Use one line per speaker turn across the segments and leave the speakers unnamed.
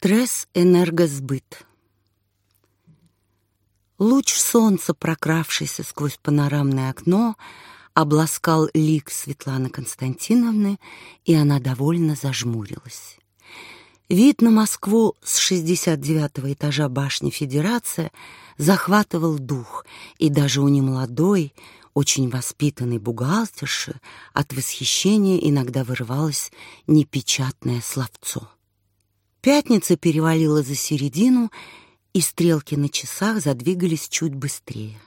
Трес энергосбыт. Луч солнца, прокравшийся сквозь панорамное окно, обласкал лик Светланы Константиновны, и она довольно зажмурилась. Вид на Москву с 69-го этажа башни Федерация захватывал дух, и даже у немолодой, очень воспитанной бухгалтерши от восхищения иногда вырывалось непечатное словцо. Пятница перевалила за середину, и стрелки на часах задвигались чуть быстрее.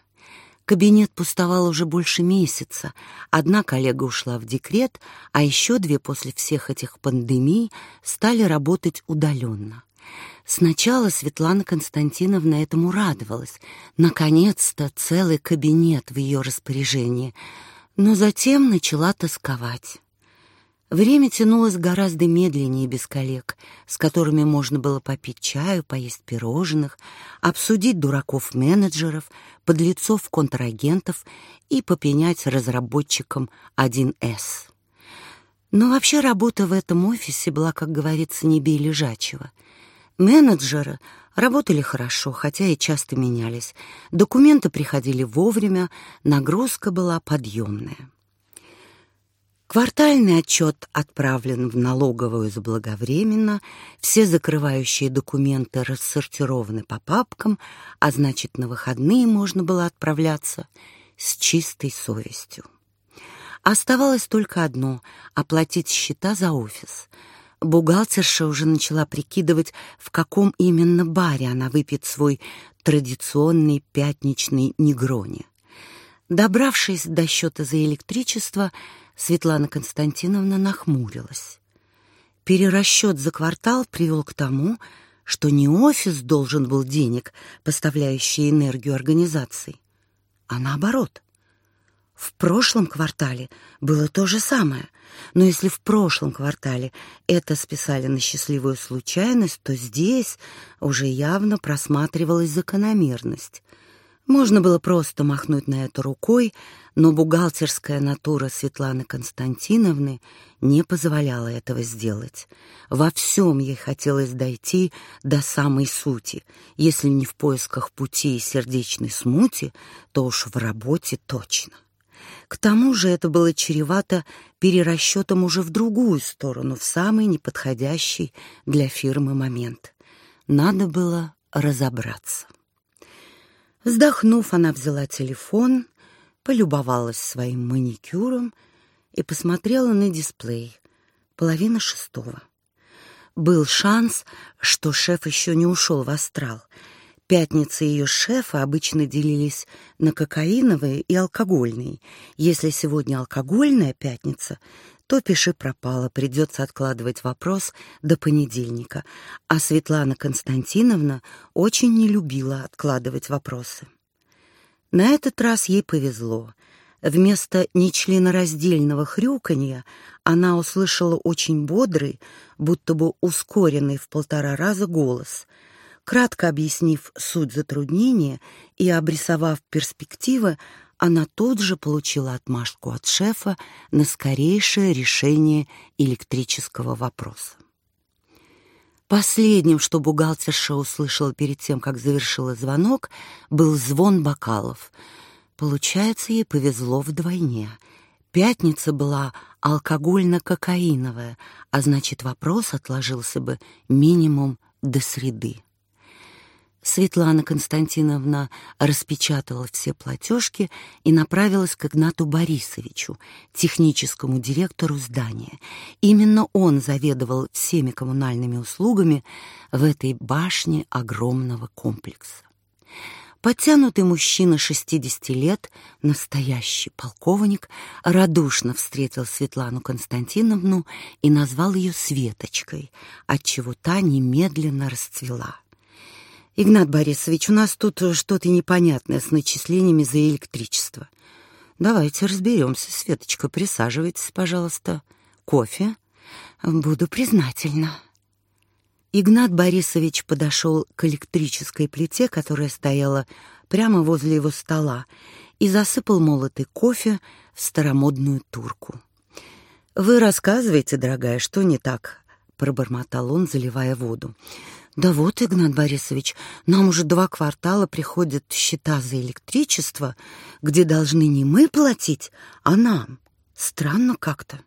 Кабинет пустовал уже больше месяца. Одна коллега ушла в декрет, а еще две после всех этих пандемий стали работать удаленно. Сначала Светлана Константиновна этому радовалась. Наконец-то целый кабинет в ее распоряжении. Но затем начала тосковать. Время тянулось гораздо медленнее без коллег, с которыми можно было попить чаю, поесть пирожных, обсудить дураков-менеджеров, подлецов-контрагентов и попенять разработчикам 1С. Но вообще работа в этом офисе была, как говорится, не бей лежачего. Менеджеры работали хорошо, хотя и часто менялись. Документы приходили вовремя, нагрузка была подъемная. Квартальный отчет отправлен в налоговую заблаговременно, все закрывающие документы рассортированы по папкам, а значит, на выходные можно было отправляться с чистой совестью. Оставалось только одно — оплатить счета за офис. Бухгалтерша уже начала прикидывать, в каком именно баре она выпьет свой традиционный пятничный негрони. Добравшись до счета за электричество, Светлана Константиновна нахмурилась. Перерасчет за квартал привел к тому, что не офис должен был денег, поставляющий энергию организации, а наоборот. В прошлом квартале было то же самое, но если в прошлом квартале это списали на счастливую случайность, то здесь уже явно просматривалась закономерность. Можно было просто махнуть на это рукой, но бухгалтерская натура Светланы Константиновны не позволяла этого сделать. Во всем ей хотелось дойти до самой сути. Если не в поисках пути и сердечной смути, то уж в работе точно. К тому же это было чревато перерасчетом уже в другую сторону, в самый неподходящий для фирмы момент. Надо было разобраться. Вздохнув, она взяла телефон, полюбовалась своим маникюром и посмотрела на дисплей. Половина шестого. Был шанс, что шеф еще не ушел в астрал. Пятницы ее шефа обычно делились на кокаиновые и алкогольные. Если сегодня алкогольная пятница, то пиши пропало, придется откладывать вопрос до понедельника. А Светлана Константиновна очень не любила откладывать вопросы. На этот раз ей повезло. Вместо нечленораздельного хрюканья она услышала очень бодрый, будто бы ускоренный в полтора раза голос. Кратко объяснив суть затруднения и обрисовав перспективы, она тут же получила отмашку от шефа на скорейшее решение электрического вопроса. Последним, что бухгалтерша услышала перед тем, как завершила звонок, был звон бокалов. Получается, ей повезло вдвойне. Пятница была алкогольно-кокаиновая, а значит, вопрос отложился бы минимум до среды. Светлана Константиновна распечатала все платежки и направилась к Игнату Борисовичу, техническому директору здания. Именно он заведовал всеми коммунальными услугами в этой башне огромного комплекса. Подтянутый мужчина 60 лет, настоящий полковник, радушно встретил Светлану Константиновну и назвал ее Светочкой, отчего та немедленно расцвела. Игнат Борисович, у нас тут что-то непонятное с начислениями за электричество. Давайте разберемся, Светочка, присаживайтесь, пожалуйста. Кофе? Буду признательна. Игнат Борисович подошел к электрической плите, которая стояла прямо возле его стола, и засыпал молотый кофе в старомодную турку. «Вы рассказываете, дорогая, что не так?» — пробормотал он, заливая воду. Да вот, Игнат Борисович, нам уже два квартала приходят счета за электричество, где должны не мы платить, а нам. Странно как-то.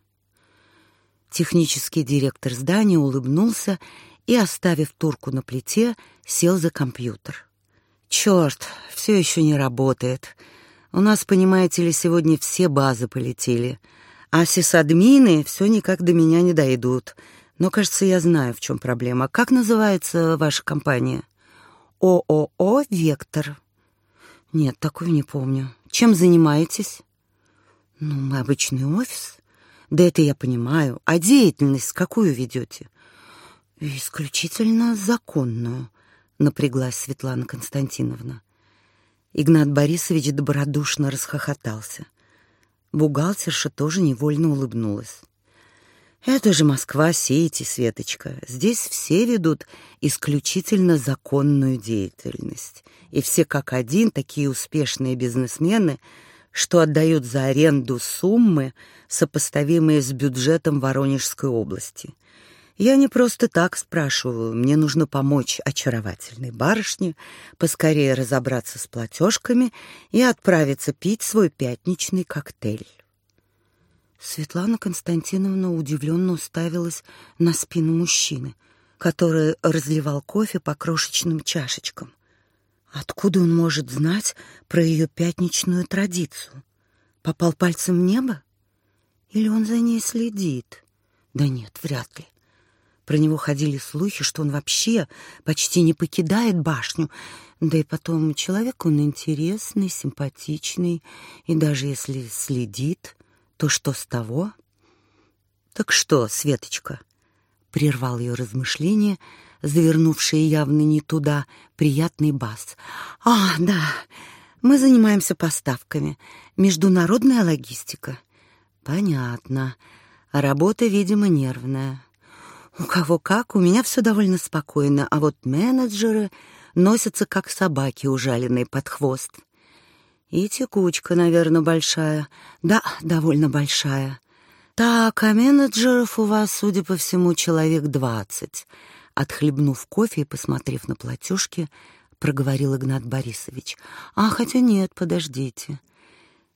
Технический директор здания улыбнулся и, оставив турку на плите, сел за компьютер. Черт, все еще не работает. У нас, понимаете ли, сегодня все базы полетели, а сисадмины все никак до меня не дойдут — но, кажется, я знаю, в чем проблема. Как называется ваша компания? ООО «Вектор». Нет, такую не помню. Чем занимаетесь? Ну, мы обычный офис. Да это я понимаю. А деятельность какую ведете? Исключительно законную, напряглась Светлана Константиновна. Игнат Борисович добродушно расхохотался. Бухгалтерша тоже невольно улыбнулась. Это же Москва, Сети, Светочка. Здесь все ведут исключительно законную деятельность. И все как один такие успешные бизнесмены, что отдают за аренду суммы, сопоставимые с бюджетом Воронежской области. Я не просто так спрашиваю, мне нужно помочь очаровательной барышне поскорее разобраться с платежками и отправиться пить свой пятничный коктейль. Светлана Константиновна удивленно уставилась на спину мужчины, который разливал кофе по крошечным чашечкам. Откуда он может знать про ее пятничную традицию? Попал пальцем в небо? Или он за ней следит? Да нет, вряд ли. Про него ходили слухи, что он вообще почти не покидает башню. Да и потом, человек он интересный, симпатичный, и даже если следит, то что с того? Так что, Светочка, прервал ее размышления, завернувшие явно не туда, приятный бас. А, да. Мы занимаемся поставками. Международная логистика. Понятно. Работа, видимо, нервная. У кого как, у меня все довольно спокойно, а вот менеджеры носятся как собаки, ужаленные под хвост. И текучка, наверное, большая. Да, довольно большая. Так, а менеджеров у вас, судя по всему, человек двадцать. Отхлебнув кофе и посмотрев на платежки, проговорил Игнат Борисович. А, хотя нет, подождите.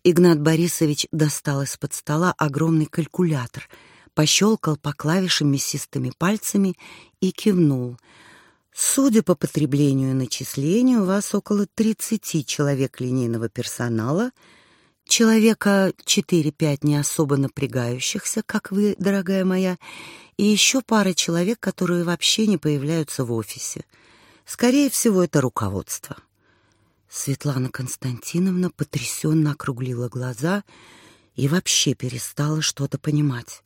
Игнат Борисович достал из-под стола огромный калькулятор, пощелкал по клавишам мясистыми пальцами и кивнул — Судя по потреблению и начислению, у вас около 30 человек линейного персонала, человека 4-5 не особо напрягающихся, как вы, дорогая моя, и еще пара человек, которые вообще не появляются в офисе. Скорее всего, это руководство. Светлана Константиновна потрясенно округлила глаза и вообще перестала что-то понимать.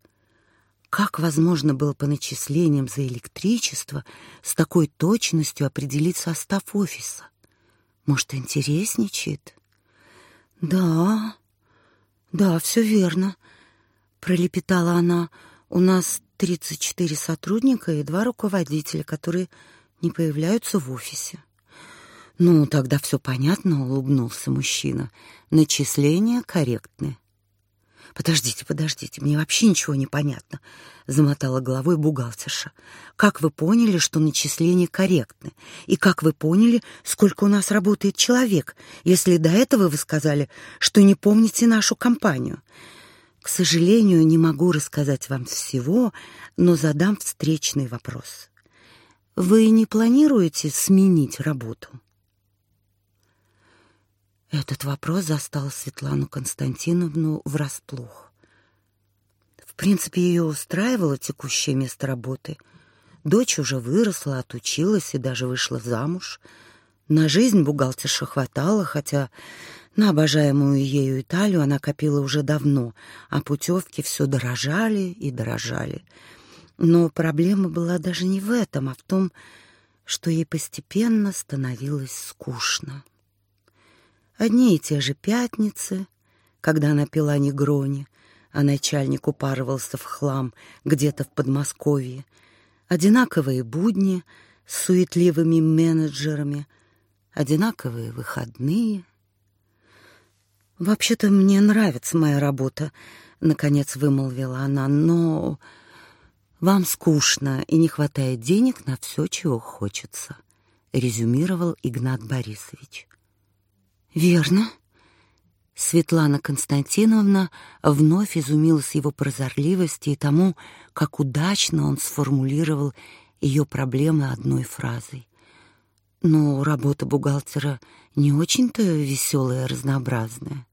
Как возможно было по начислениям за электричество с такой точностью определить состав офиса? Может, интересничает? Да, да, все верно, пролепетала она. У нас 34 сотрудника и два руководителя, которые не появляются в офисе. Ну, тогда все понятно, улыбнулся мужчина. Начисления корректны. Подождите, подождите, мне вообще ничего не понятно, замотала головой бухгалтерша. Как вы поняли, что начисления корректны? И как вы поняли, сколько у нас работает человек, если до этого вы сказали, что не помните нашу компанию? К сожалению, не могу рассказать вам всего, но задам встречный вопрос. Вы не планируете сменить работу? Этот вопрос застал Светлану Константиновну врасплох. В принципе, ее устраивало текущее место работы. Дочь уже выросла, отучилась и даже вышла замуж. На жизнь бухгалтерша хватало, хотя на обожаемую ею Италию она копила уже давно, а путевки все дорожали и дорожали. Но проблема была даже не в этом, а в том, что ей постепенно становилось скучно. Одни и те же пятницы, когда она пила негрони, а начальник упарывался в хлам где-то в Подмосковье, одинаковые будни с суетливыми менеджерами, одинаковые выходные. «Вообще-то мне нравится моя работа», — наконец вымолвила она, — «но Вам скучно и не хватает денег на все, чего хочется, резюмировал Игнат Борисович. Верно. Светлана Константиновна вновь изумилась его прозорливости и тому, как удачно он сформулировал ее проблемы одной фразой. Но работа бухгалтера не очень-то веселая, разнообразная.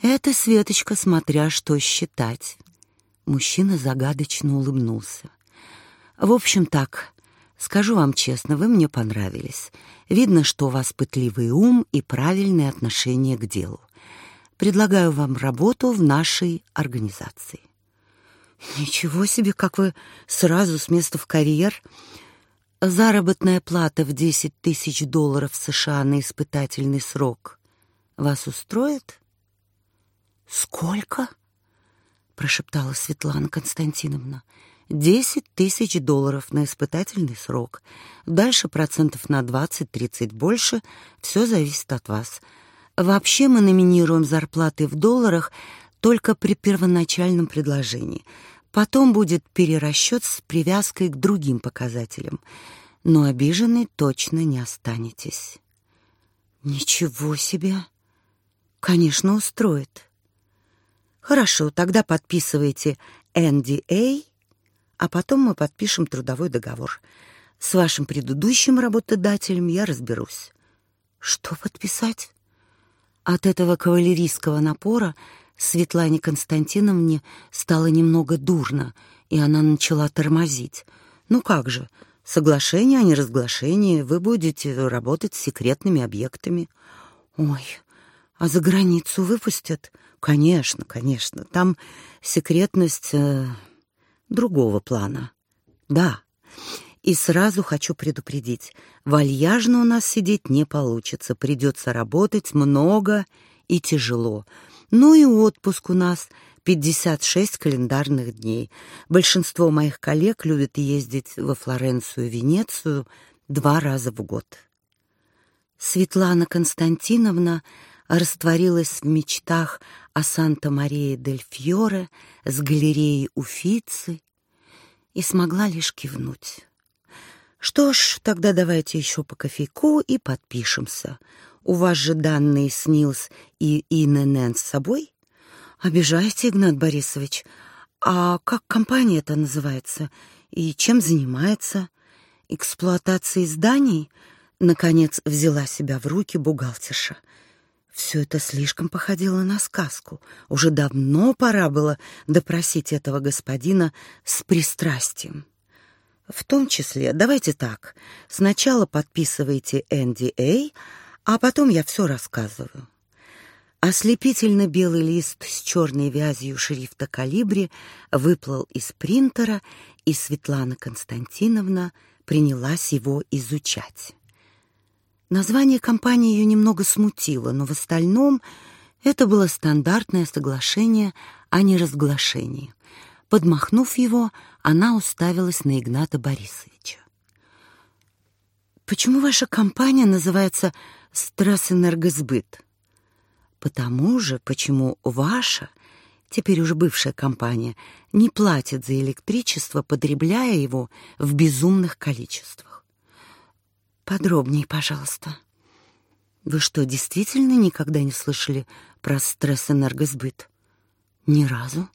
Это Светочка, смотря что считать. Мужчина загадочно улыбнулся. В общем так, скажу вам честно, вы мне понравились. Видно, что у вас пытливый ум и правильное отношение к делу. Предлагаю вам работу в нашей организации. Ничего себе, как вы сразу с места в карьер. Заработная плата в 10 тысяч долларов США на испытательный срок вас устроит? Сколько? прошептала Светлана Константиновна. «Десять тысяч долларов на испытательный срок. Дальше процентов на двадцать-тридцать больше. Все зависит от вас. Вообще мы номинируем зарплаты в долларах только при первоначальном предложении. Потом будет перерасчет с привязкой к другим показателям. Но обиженной точно не останетесь. Ничего себе. Конечно, устроит. Хорошо, тогда подписывайте NDA, а потом мы подпишем трудовой договор. С вашим предыдущим работодателем я разберусь. Что подписать? От этого кавалерийского напора Светлане Константиновне стало немного дурно, и она начала тормозить. Ну как же, соглашение о неразглашении, вы будете работать с секретными объектами. Ой, а за границу выпустят? Конечно, конечно. Там секретность э, другого плана. Да. И сразу хочу предупредить, вальяжно у нас сидеть не получится, придется работать много и тяжело. Ну и отпуск у нас 56 календарных дней. Большинство моих коллег любят ездить во Флоренцию Венецию два раза в год. Светлана Константиновна растворилась в мечтах о Санта-Марии-дель-Фьоре с галереей Уфицы и смогла лишь кивнуть. Что ж, тогда давайте еще по кофейку и подпишемся. У вас же данные СНИЛС и ИНН с собой? Обижаете, Игнат Борисович. А как компания это называется? И чем занимается? Эксплуатацией зданий? Наконец взяла себя в руки бухгалтерша. Все это слишком походило на сказку. Уже давно пора было допросить этого господина с пристрастием. В том числе, давайте так, сначала подписывайте NDA, а потом я все рассказываю. Ослепительно белый лист с черной вязью шрифта «Калибри» выплыл из принтера, и Светлана Константиновна принялась его изучать. Название компании ее немного смутило, но в остальном это было стандартное соглашение о неразглашении. Подмахнув его, она уставилась на Игната Борисовича. «Почему ваша компания называется «Стрессэнергосбыт»?» «Потому же, почему ваша, теперь уже бывшая компания, не платит за электричество, потребляя его в безумных количествах. Подробнее, пожалуйста. Вы что, действительно никогда не слышали про стресс-энергосбыт? Ни разу.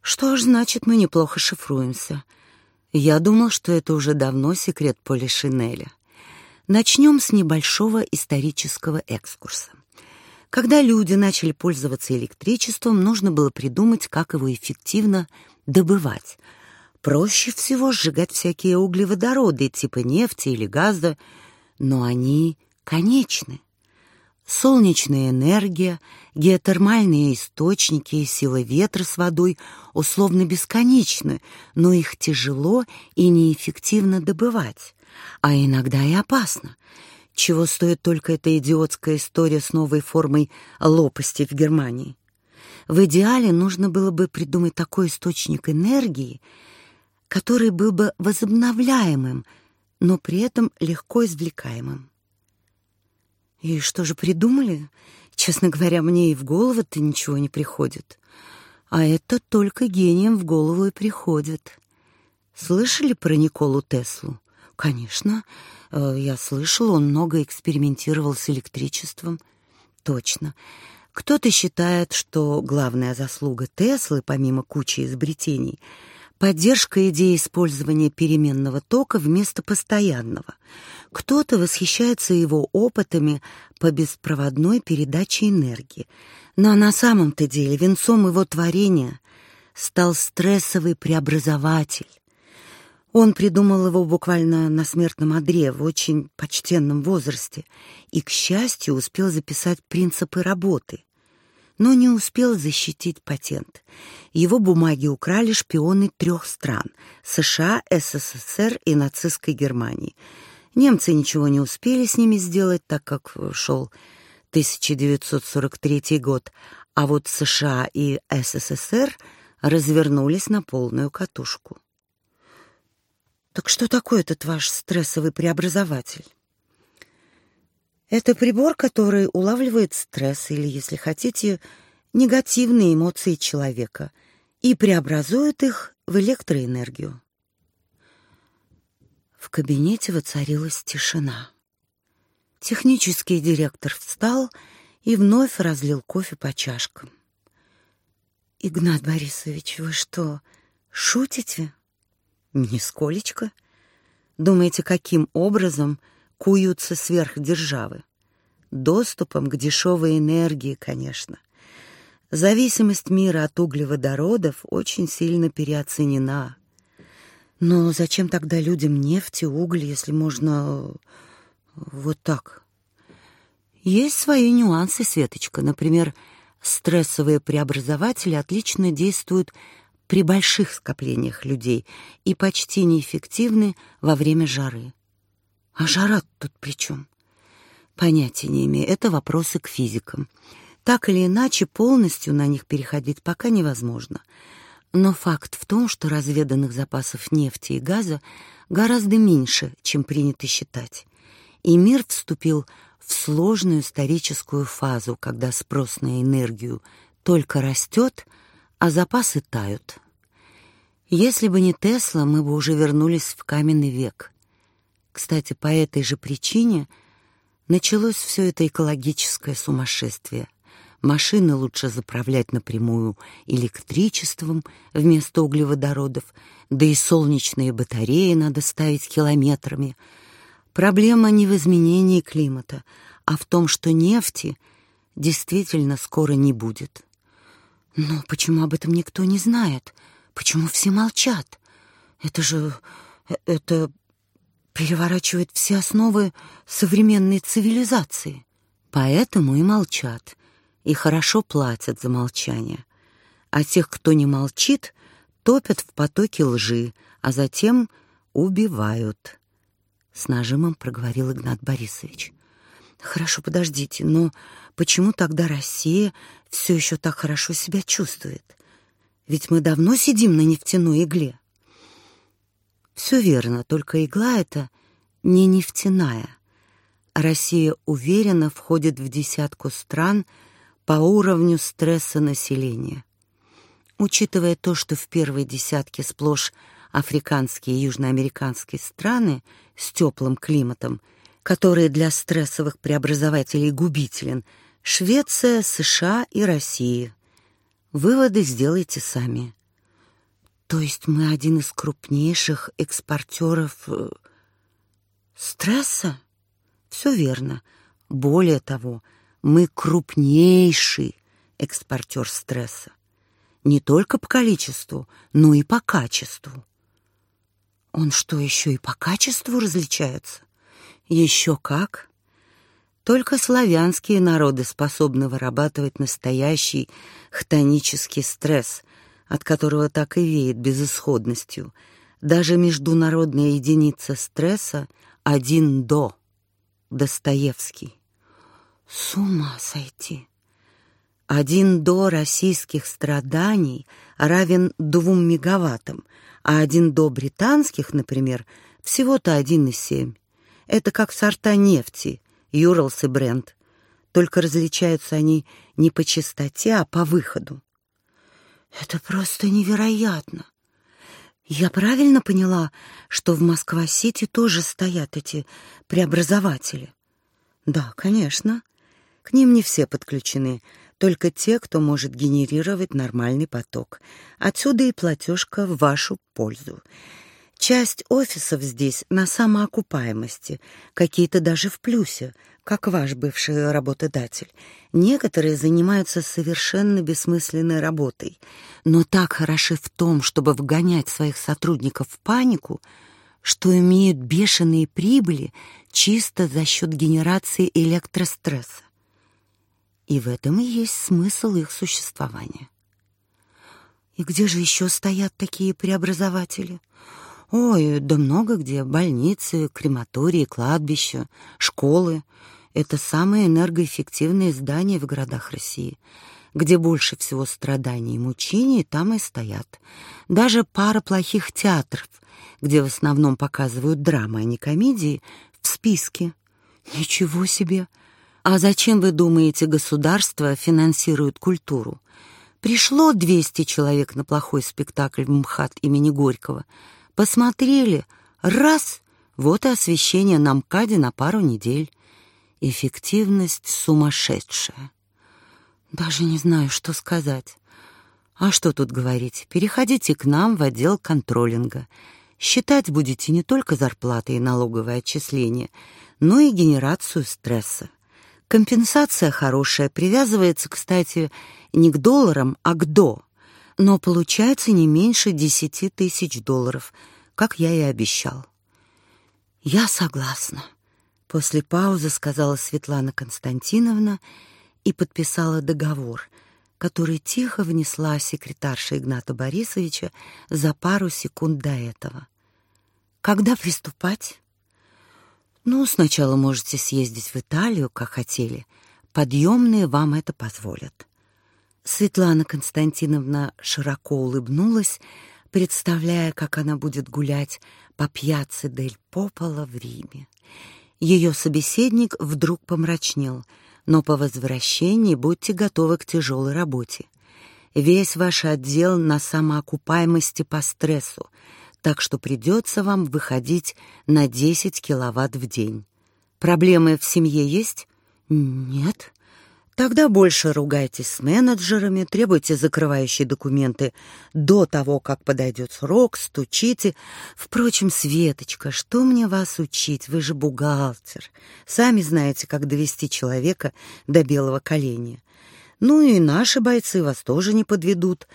Что ж, значит, мы неплохо шифруемся. Я думал, что это уже давно секрет Поля Шинеля. Начнем с небольшого исторического экскурса. Когда люди начали пользоваться электричеством, нужно было придумать, как его эффективно добывать — Проще всего сжигать всякие углеводороды, типа нефти или газа, но они конечны. Солнечная энергия, геотермальные источники и сила ветра с водой условно бесконечны, но их тяжело и неэффективно добывать, а иногда и опасно. Чего стоит только эта идиотская история с новой формой лопасти в Германии. В идеале нужно было бы придумать такой источник энергии, который был бы возобновляемым, но при этом легко извлекаемым. И что же придумали? Честно говоря, мне и в голову-то ничего не приходит. А это только гением в голову и приходит. Слышали про Николу Теслу? Конечно, э, я слышал, он много экспериментировал с электричеством. Точно. Кто-то считает, что главная заслуга Теслы, помимо кучи изобретений, поддержка идеи использования переменного тока вместо постоянного. Кто-то восхищается его опытами по беспроводной передаче энергии. Но на самом-то деле венцом его творения стал стрессовый преобразователь. Он придумал его буквально на смертном одре в очень почтенном возрасте и, к счастью, успел записать принципы работы но не успел защитить патент. Его бумаги украли шпионы трех стран — США, СССР и нацистской Германии. Немцы ничего не успели с ними сделать, так как шел 1943 год, а вот США и СССР развернулись на полную катушку. Так что такое этот ваш стрессовый преобразователь? Это прибор, который улавливает стресс или, если хотите, негативные эмоции человека и преобразует их в электроэнергию. В кабинете воцарилась тишина. Технический директор встал и вновь разлил кофе по чашкам. Игнат Борисович, вы что, шутите? Нисколечко. Думаете, каким образом куются сверхдержавы. Доступом к дешевой энергии, конечно. Зависимость мира от углеводородов очень сильно переоценена. Но зачем тогда людям нефть и уголь, если можно вот так? Есть свои нюансы, Светочка. Например, стрессовые преобразователи отлично действуют при больших скоплениях людей и почти неэффективны во время жары. А жара тут при чем? Понятия не имею. Это вопросы к физикам. Так или иначе, полностью на них переходить пока невозможно. Но факт в том, что разведанных запасов нефти и газа гораздо меньше, чем принято считать. И мир вступил в сложную историческую фазу, когда спрос на энергию только растет, а запасы тают. Если бы не Тесла, мы бы уже вернулись в каменный век. Кстати, по этой же причине началось все это экологическое сумасшествие. Машины лучше заправлять напрямую электричеством вместо углеводородов, да и солнечные батареи надо ставить километрами. Проблема не в изменении климата, а в том, что нефти действительно скоро не будет. Но почему об этом никто не знает? Почему все молчат? Это же... Э, это переворачивает все основы современной цивилизации. Поэтому и молчат, и хорошо платят за молчание. А тех, кто не молчит, топят в потоке лжи, а затем убивают. С нажимом проговорил Игнат Борисович. Хорошо, подождите, но почему тогда Россия все еще так хорошо себя чувствует? Ведь мы давно сидим на нефтяной игле. Все верно, только игла эта не нефтяная. Россия уверенно входит в десятку стран по уровню стресса населения. Учитывая то, что в первой десятке сплошь африканские и южноамериканские страны с теплым климатом, которые для стрессовых преобразователей губителен, Швеция, США и Россия. Выводы сделайте сами. То есть мы один из крупнейших экспортеров э, стресса? Все верно. Более того, мы крупнейший экспортер стресса. Не только по количеству, но и по качеству. Он что, еще и по качеству различается? Еще как. Только славянские народы способны вырабатывать настоящий хтонический стресс, от которого так и веет безысходностью. Даже международная единица стресса один до. Достоевский. С ума сойти. Один до российских страданий равен двум мегаваттам, а один до британских, например, всего-то один и семь. Это как сорта нефти, Юралс и Брент. Только различаются они не по частоте, а по выходу. Это просто невероятно. Я правильно поняла, что в Москва-Сити тоже стоят эти преобразователи? Да, конечно. К ним не все подключены, только те, кто может генерировать нормальный поток. Отсюда и платежка в вашу пользу. Часть офисов здесь на самоокупаемости, какие-то даже в плюсе, как ваш бывший работодатель. Некоторые занимаются совершенно бессмысленной работой, но так хороши в том, чтобы вгонять своих сотрудников в панику, что имеют бешеные прибыли чисто за счет генерации электростресса. И в этом и есть смысл их существования. И где же еще стоят такие преобразователи? Ой, да много где. Больницы, крематории, кладбища, школы. Это самые энергоэффективные здания в городах России. Где больше всего страданий и мучений, там и стоят. Даже пара плохих театров, где в основном показывают драмы, а не комедии, в списке. Ничего себе! А зачем, вы думаете, государство финансирует культуру? Пришло 200 человек на плохой спектакль в МХАТ имени Горького — Посмотрели, раз, вот и освещение на МКАДе на пару недель. Эффективность сумасшедшая. Даже не знаю, что сказать. А что тут говорить? Переходите к нам в отдел контролинга. Считать будете не только зарплаты и налоговое отчисление, но и генерацию стресса. Компенсация хорошая, привязывается, кстати, не к долларам, а к «до» но получается не меньше десяти тысяч долларов, как я и обещал. Я согласна, после паузы сказала Светлана Константиновна и подписала договор, который тихо внесла секретарша Игната Борисовича за пару секунд до этого. Когда приступать? Ну, сначала можете съездить в Италию, как хотели. Подъемные вам это позволят. Светлана Константиновна широко улыбнулась, представляя, как она будет гулять по пьяце дель Пополо в Риме. Ее собеседник вдруг помрачнел, но по возвращении будьте готовы к тяжелой работе. Весь ваш отдел на самоокупаемости по стрессу, так что придется вам выходить на 10 киловатт в день. Проблемы в семье есть? Нет. Тогда больше ругайтесь с менеджерами, требуйте закрывающие документы до того, как подойдет срок, стучите. Впрочем, Светочка, что мне вас учить? Вы же бухгалтер. Сами знаете, как довести человека до белого коленя. Ну и наши бойцы вас тоже не подведут.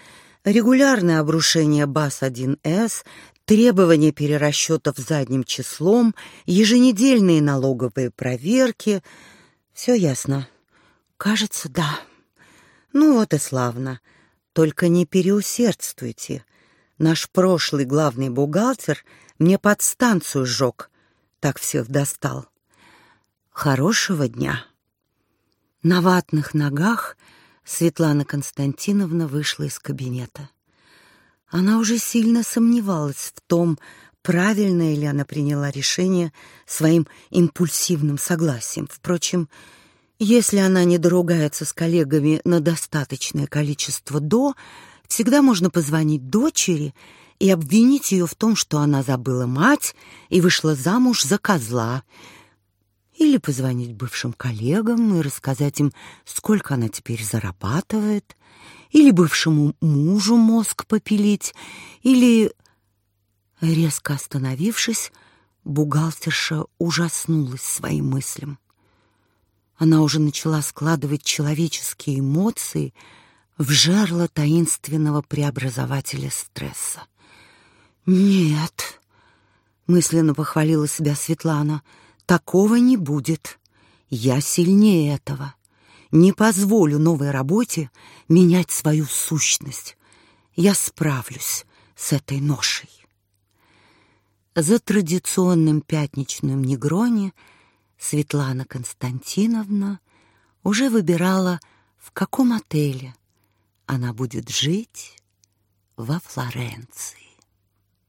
Регулярное обрушение БАС-1С, требования перерасчетов задним числом, еженедельные налоговые проверки — все ясно. Кажется, да. Ну вот и славно. Только не переусердствуйте. Наш прошлый главный бухгалтер мне подстанцию сжег. Так всех достал. Хорошего дня. На ватных ногах Светлана Константиновна вышла из кабинета. Она уже сильно сомневалась в том, правильное ли она приняла решение своим импульсивным согласием. Впрочем, если она не доругается с коллегами на достаточное количество «до», всегда можно позвонить дочери и обвинить ее в том, что она забыла мать и вышла замуж за козла. Или позвонить бывшим коллегам и рассказать им, сколько она теперь зарабатывает. Или бывшему мужу мозг попилить. Или, резко остановившись, бухгалтерша ужаснулась своим мыслям. Она уже начала складывать человеческие эмоции в жерло таинственного преобразователя стресса. «Нет», — мысленно похвалила себя Светлана, — «такого не будет. Я сильнее этого. Не позволю новой работе менять свою сущность. Я справлюсь с этой ношей». За традиционным пятничным негрони — Светлана Константиновна уже выбирала, в каком отеле она будет жить во Флоренции.